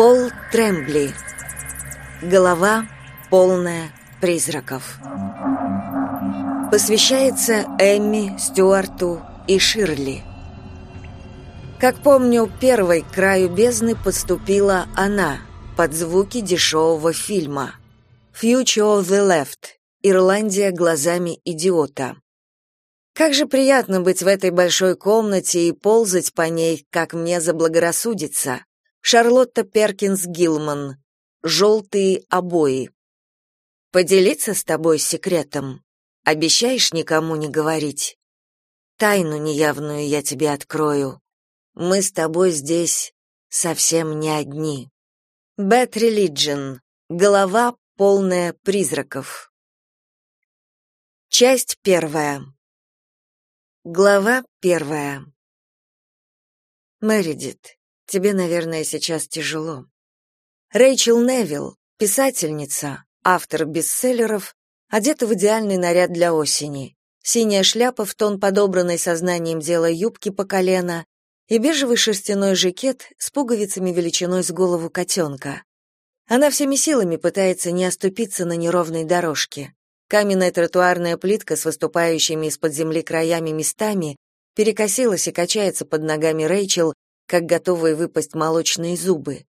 Пол Трембли. Голова полная призраков. Посвящается Эмми, Стюарту и Ширли. Как помню, первой к краю бездны подступила она под звуки дешевого фильма «Future of the Left. Ирландия глазами идиота». Как же приятно быть в этой большой комнате и ползать по ней, как мне заблагорассудится. Шарлотта Перкинс Гилман. Желтые обои. Поделиться с тобой секретом. Обещаешь никому не говорить? Тайну неявную я тебе открою. Мы с тобой здесь совсем не одни. Bad Religion. Голова, полная призраков. Часть первая. Глава первая. Мэридит, тебе, наверное, сейчас тяжело. Рэйчел Невилл, писательница, автор бестселлеров, одета в идеальный наряд для осени. Синяя шляпа в тон подобранной сознанием дела юбки по колено и бежевый шерстяной жакет с пуговицами величиной с голову котенка. Она всеми силами пытается не оступиться на неровной дорожке. Каменная тротуарная плитка с выступающими из-под земли краями местами перекосилась и качается под ногами Рэйчел, как готовые выпасть молочные зубы.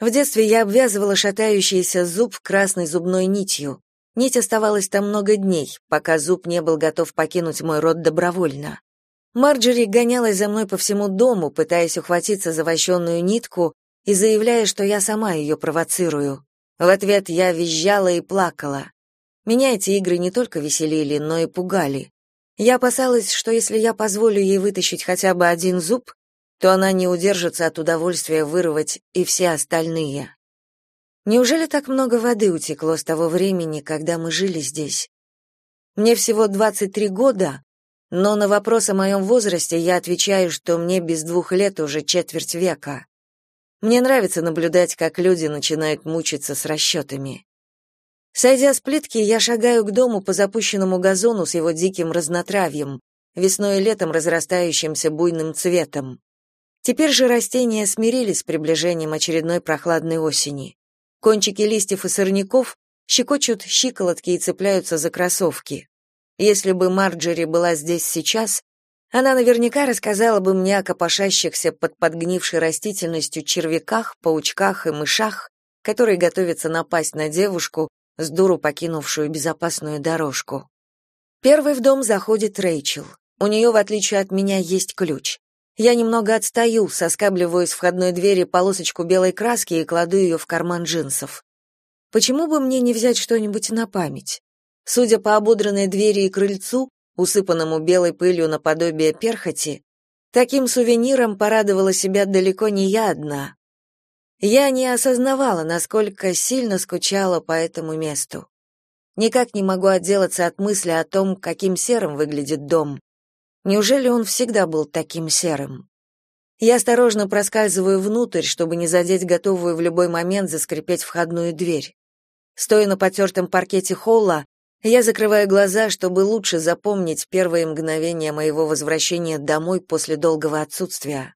В детстве я обвязывала шатающийся зуб красной зубной нитью. Нить оставалась там много дней, пока зуб не был готов покинуть мой рот добровольно. Марджери гонялась за мной по всему дому, пытаясь ухватиться за вощенную нитку и заявляя, что я сама ее провоцирую. В ответ я визжала и плакала. Меня эти игры не только веселили, но и пугали. Я опасалась, что если я позволю ей вытащить хотя бы один зуб, то она не удержится от удовольствия вырвать и все остальные. Неужели так много воды утекло с того времени, когда мы жили здесь? Мне всего 23 года, но на вопрос о моем возрасте я отвечаю, что мне без двух лет уже четверть века. Мне нравится наблюдать, как люди начинают мучиться с расчетами. Сойдя с плитки, я шагаю к дому по запущенному газону с его диким разнотравьем, весной и летом разрастающимся буйным цветом. Теперь же растения смирились с приближением очередной прохладной осени. Кончики листьев и сорняков щекочут щиколотки и цепляются за кроссовки. Если бы Марджери была здесь сейчас, она наверняка рассказала бы мне о копошащихся под подгнившей растительностью червяках, паучках и мышах, которые готовятся напасть на девушку, с дуру покинувшую безопасную дорожку. Первый в дом заходит Рэйчел. У нее, в отличие от меня, есть ключ. Я немного отстаю, соскабливаю из входной двери полосочку белой краски и кладу ее в карман джинсов. Почему бы мне не взять что-нибудь на память? Судя по ободранной двери и крыльцу, усыпанному белой пылью наподобие перхоти, таким сувениром порадовала себя далеко не я одна. Я не осознавала, насколько сильно скучала по этому месту. Никак не могу отделаться от мысли о том, каким серым выглядит дом. Неужели он всегда был таким серым? Я осторожно проскальзываю внутрь, чтобы не задеть готовую в любой момент заскрипеть входную дверь. Стоя на потертом паркете холла, я закрываю глаза, чтобы лучше запомнить первые мгновения моего возвращения домой после долгого отсутствия.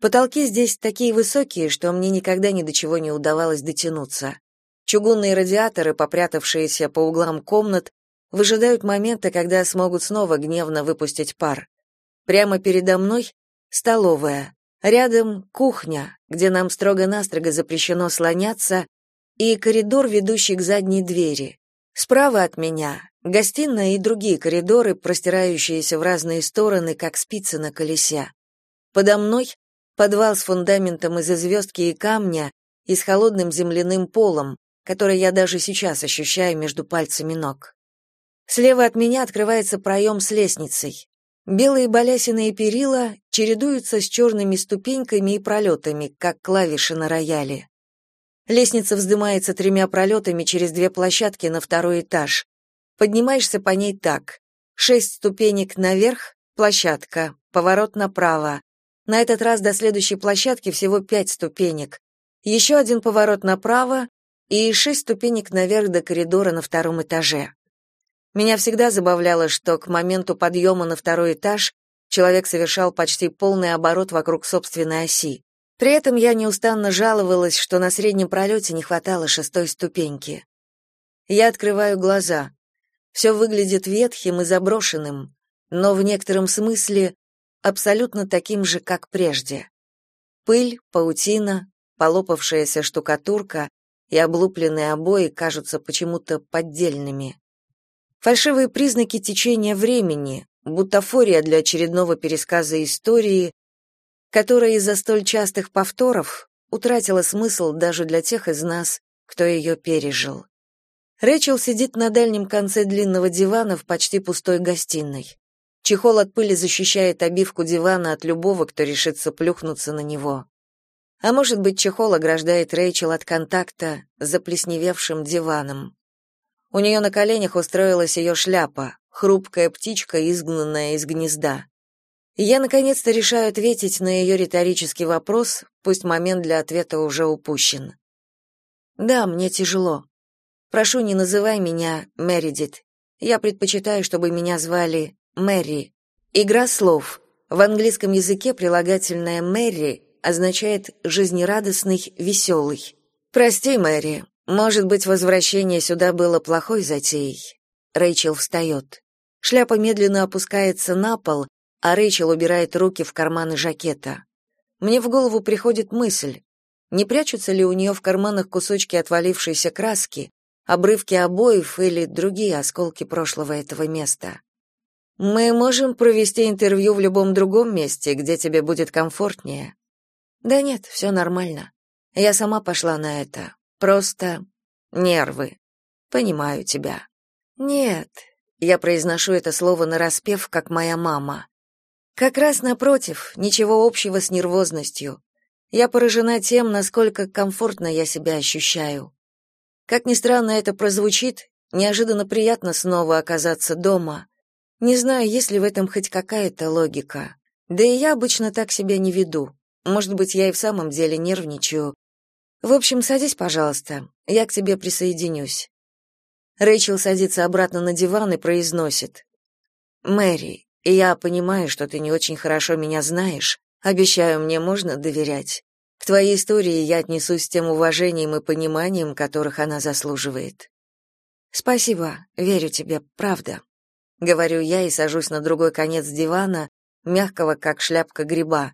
Потолки здесь такие высокие, что мне никогда ни до чего не удавалось дотянуться. Чугунные радиаторы, попрятавшиеся по углам комнат, выжидают момента, когда смогут снова гневно выпустить пар. Прямо передо мной столовая, рядом кухня, где нам строго-настрого запрещено слоняться, и коридор, ведущий к задней двери. Справа от меня гостиная и другие коридоры, простирающиеся в разные стороны, как спицы на колесе. Подо мной подвал с фундаментом из звездки и камня и с холодным земляным полом, который я даже сейчас ощущаю между пальцами ног. Слева от меня открывается проем с лестницей. Белые балясины и перила чередуются с черными ступеньками и пролетами, как клавиши на рояле. Лестница вздымается тремя пролетами через две площадки на второй этаж. Поднимаешься по ней так. Шесть ступенек наверх, площадка, поворот направо, на этот раз до следующей площадки всего пять ступенек. Еще один поворот направо и шесть ступенек наверх до коридора на втором этаже. Меня всегда забавляло, что к моменту подъема на второй этаж человек совершал почти полный оборот вокруг собственной оси. При этом я неустанно жаловалась, что на среднем пролете не хватало шестой ступеньки. Я открываю глаза. Все выглядит ветхим и заброшенным, но в некотором смысле абсолютно таким же, как прежде. Пыль, паутина, полопавшаяся штукатурка и облупленные обои кажутся почему-то поддельными. Фальшивые признаки течения времени, бутафория для очередного пересказа истории, которая из-за столь частых повторов утратила смысл даже для тех из нас, кто ее пережил. Рэчел сидит на дальнем конце длинного дивана в почти пустой гостиной. Чехол от пыли защищает обивку дивана от любого, кто решится плюхнуться на него. А может быть, чехол ограждает Рэйчел от контакта с заплесневевшим диваном. У нее на коленях устроилась ее шляпа, хрупкая птичка, изгнанная из гнезда. Я наконец-то решаю ответить на ее риторический вопрос, пусть момент для ответа уже упущен. Да, мне тяжело. Прошу, не называй меня Мередит. Я предпочитаю, чтобы меня звали Мэри. Игра слов. В английском языке прилагательное Мэри означает жизнерадостный, веселый. Прости, Мэри. Может быть, возвращение сюда было плохой затеей. Рэйчел встает. Шляпа медленно опускается на пол, а Рэйчел убирает руки в карманы жакета. Мне в голову приходит мысль, не прячутся ли у нее в карманах кусочки отвалившейся краски, обрывки обоев или другие осколки прошлого этого места. Мы можем провести интервью в любом другом месте, где тебе будет комфортнее. Да нет, все нормально. Я сама пошла на это. Просто нервы. Понимаю тебя. Нет, я произношу это слово нараспев, как моя мама. Как раз напротив, ничего общего с нервозностью. Я поражена тем, насколько комфортно я себя ощущаю. Как ни странно это прозвучит, неожиданно приятно снова оказаться дома. Не знаю, есть ли в этом хоть какая-то логика. Да и я обычно так себя не веду. Может быть, я и в самом деле нервничаю. В общем, садись, пожалуйста. Я к тебе присоединюсь. Рэйчел садится обратно на диван и произносит: "Мэри, я понимаю, что ты не очень хорошо меня знаешь. Обещаю, мне можно доверять. К твоей истории я отнесусь с тем уважением и пониманием, которых она заслуживает. Спасибо, верю тебе, правда. Говорю я и сажусь на другой конец дивана, мягкого, как шляпка гриба.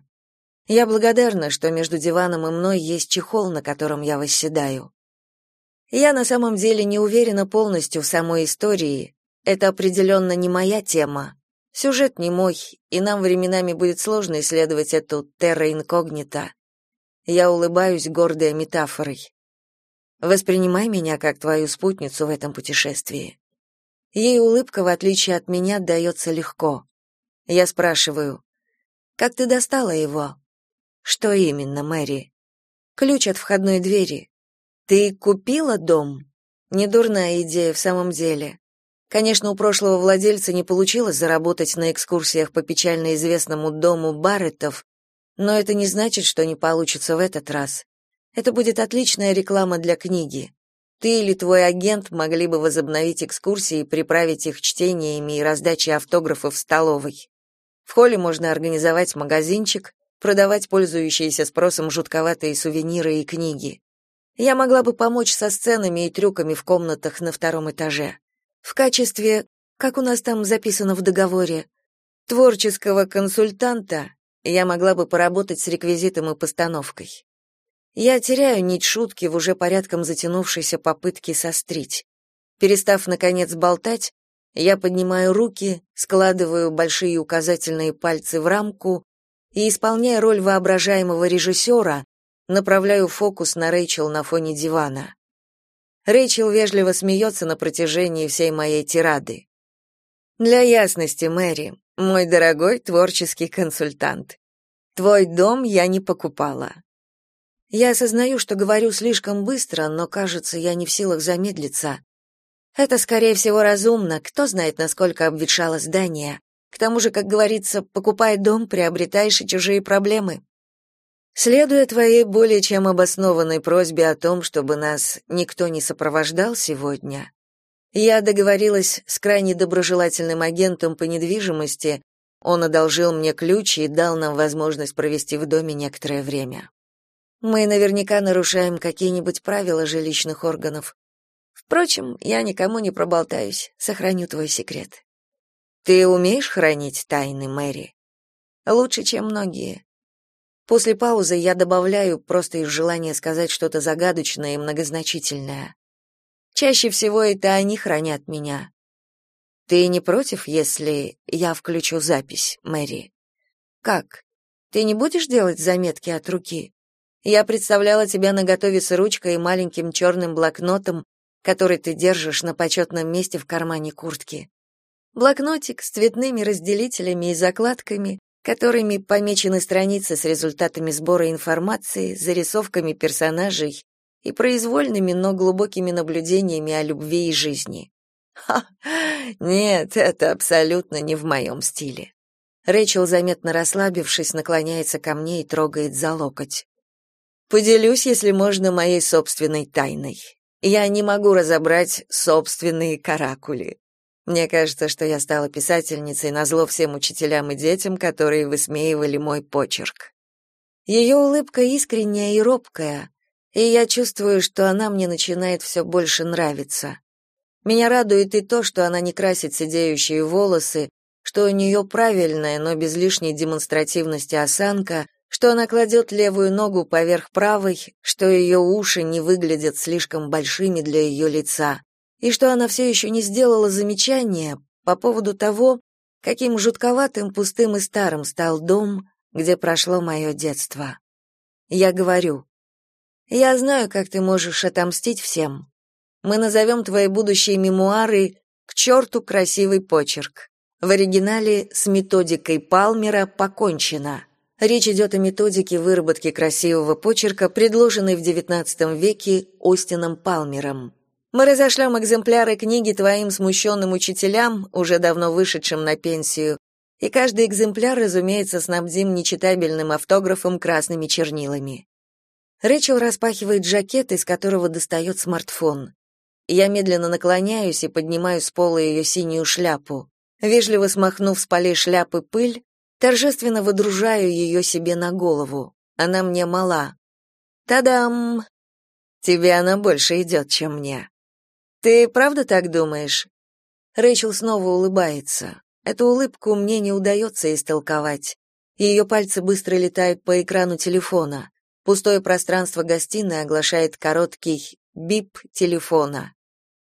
Я благодарна, что между диваном и мной есть чехол, на котором я восседаю. Я на самом деле не уверена полностью в самой истории. Это определенно не моя тема, Сюжет не мой, и нам временами будет сложно исследовать эту терра инкогнита. Я улыбаюсь, гордая метафорой. Воспринимай меня как твою спутницу в этом путешествии. Ей улыбка, в отличие от меня, дается легко. Я спрашиваю, «Как ты достала его?» «Что именно, Мэри?» «Ключ от входной двери. Ты купила дом?» «Недурная идея в самом деле. Конечно, у прошлого владельца не получилось заработать на экскурсиях по печально известному дому Барреттов, но это не значит, что не получится в этот раз. Это будет отличная реклама для книги. Ты или твой агент могли бы возобновить экскурсии и приправить их чтениями и раздачей автографов в столовой. В холле можно организовать магазинчик, продавать пользующиеся спросом жутковатые сувениры и книги. Я могла бы помочь со сценами и трюками в комнатах на втором этаже в качестве, как у нас там записано в договоре, творческого консультанта я могла бы поработать с реквизитом и постановкой. Я теряю нить шутки в уже порядком затянувшейся попытке сострить. Перестав, наконец, болтать, я поднимаю руки, складываю большие указательные пальцы в рамку и, исполняя роль воображаемого режиссера, направляю фокус на Рэйчел на фоне дивана. Рэйчел вежливо смеется на протяжении всей моей тирады. Для ясности, Мэри, мой дорогой творческий консультант, твой дом я не покупала. Я осознаю, что говорю слишком быстро, но, кажется, я не в силах замедлиться. Это, скорее всего, разумно, кто знает, насколько обветшало здание. К тому же, как говорится, покупая дом, приобретаешь и чужие проблемы. Следуя твоей более чем обоснованной просьбе о том, чтобы нас никто не сопровождал сегодня, я договорилась с крайне доброжелательным агентом по недвижимости. Он одолжил мне ключи и дал нам возможность провести в доме некоторое время. Мы наверняка нарушаем какие-нибудь правила жилищных органов. Впрочем, я никому не проболтаюсь, сохраню твой секрет. Ты умеешь хранить тайны, Мэри? Лучше, чем многие. После паузы я добавляю просто из желания сказать что-то загадочное и многозначительное. Чаще всего это они хранят меня. Ты не против, если я включу запись, Мэри? Как? Ты не будешь делать заметки от руки? Я представляла тебя наготове с ручкой и маленьким черным блокнотом, который ты держишь на почетном месте в кармане куртки. Блокнотик с цветными разделителями и закладками, которыми помечены страницы с результатами сбора информации, зарисовками персонажей и произвольными, но глубокими наблюдениями о любви и жизни. Ха, нет, это абсолютно не в моем стиле. Рэйчел, заметно расслабившись, наклоняется ко мне и трогает за локоть. Поделюсь, если можно, моей собственной тайной. Я не могу разобрать собственные каракули. Мне кажется, что я стала писательницей назло всем учителям и детям, которые высмеивали мой почерк. Ее улыбка искренняя и робкая, и я чувствую, что она мне начинает все больше нравиться. Меня радует и то, что она не красит сидеющие волосы, что у нее правильная, но без лишней демонстративности осанка, что она кладет левую ногу поверх правой, что ее уши не выглядят слишком большими для ее лица, и что она все еще не сделала замечания по поводу того, каким жутковатым, пустым и старым стал дом, где прошло мое детство. Я говорю, «Я знаю, как ты можешь отомстить всем. Мы назовем твои будущие мемуары «К черту красивый почерк». В оригинале с методикой Палмера покончено. Речь идет о методике выработки красивого почерка, предложенной в XIX веке Остином Палмером. Мы разошлем экземпляры книги твоим смущенным учителям, уже давно вышедшим на пенсию, и каждый экземпляр, разумеется, снабдим нечитабельным автографом красными чернилами. Рэчел распахивает жакет, из которого достает смартфон. Я медленно наклоняюсь и поднимаю с пола ее синюю шляпу. Вежливо смахнув с полей шляпы пыль, торжественно выдружаю ее себе на голову. Она мне мала. Та-дам! Тебе она больше идет, чем мне. Ты правда так думаешь? Рэйчел снова улыбается. Эту улыбку мне не удается истолковать. Ее пальцы быстро летают по экрану телефона. Пустое пространство гостиной оглашает короткий бип телефона.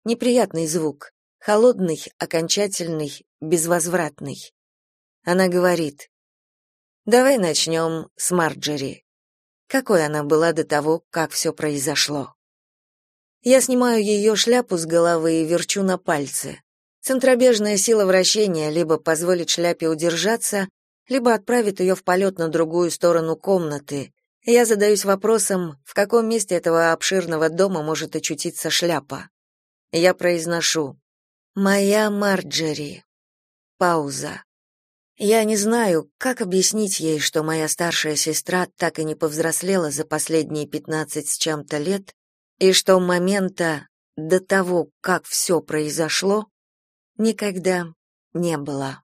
Неприятный звук, холодный, окончательный, безвозвратный. Она говорит, «Давай начнем с Марджери. Какой она была до того, как все произошло?» Я снимаю ее шляпу с головы и верчу на пальце. Центробежная сила вращения либо позволит шляпе удержаться, либо отправит ее в полет на другую сторону комнаты. Я задаюсь вопросом, в каком месте этого обширного дома может очутиться шляпа. Я произношу «Моя Марджери». Пауза. Я не знаю, как объяснить ей, что моя старшая сестра так и не повзрослела за последние пятнадцать с чем-то лет, и что момента до того, как все произошло, никогда не было.